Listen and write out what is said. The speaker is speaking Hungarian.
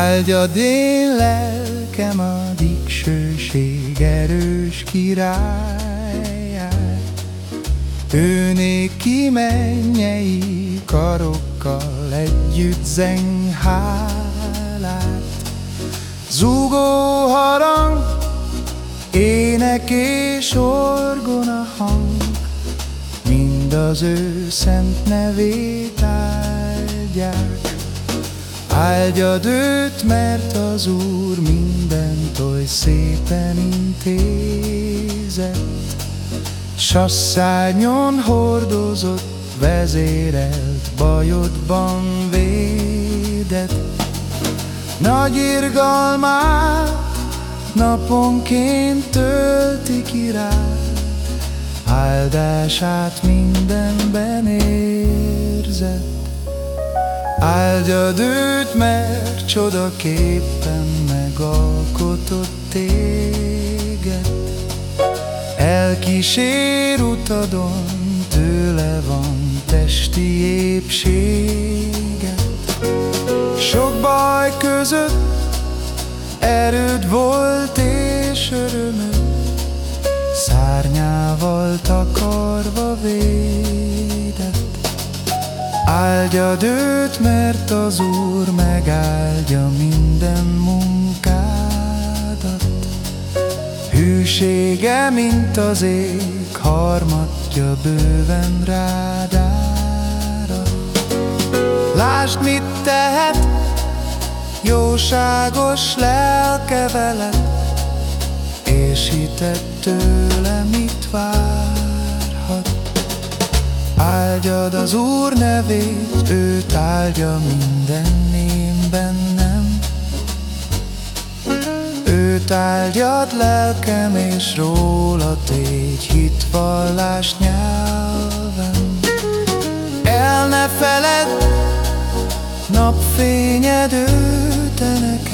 Áldjad én lelkem a dicsőség erős királyát, Ő néki mennyei karokkal együtt zeng. Zúgó harang, ének és orgona hang, Mind az ő szent nevét áldják. Áldjad őt, mert az Úr mindent oly szépen intézett, S a szárnyon hordozott, vezérelt, bajodban védett. Nagy irgalmát naponként tölti király, Áldását mindenben érzett. Áldjad őt, mert csodaképpen megalkotott téged. Elkísér utadon, tőle van testi épséget. Sok baj között erőd volt és örömöd, Szárnyával takarva védett. Áldjad őt, mert az Úr megáldja minden munkádat. Hűsége, mint az ég, harmatja bőven rád árad. Lásd, mit tehet, jóságos lelke veled, és hited tőle mit várhat. Áldjad az Úr nevét, őt áldja minden én bennem. Őt áldjad lelkem, és róla tégy hitvallás nyelven. El ne feled, napfényed ő te neked,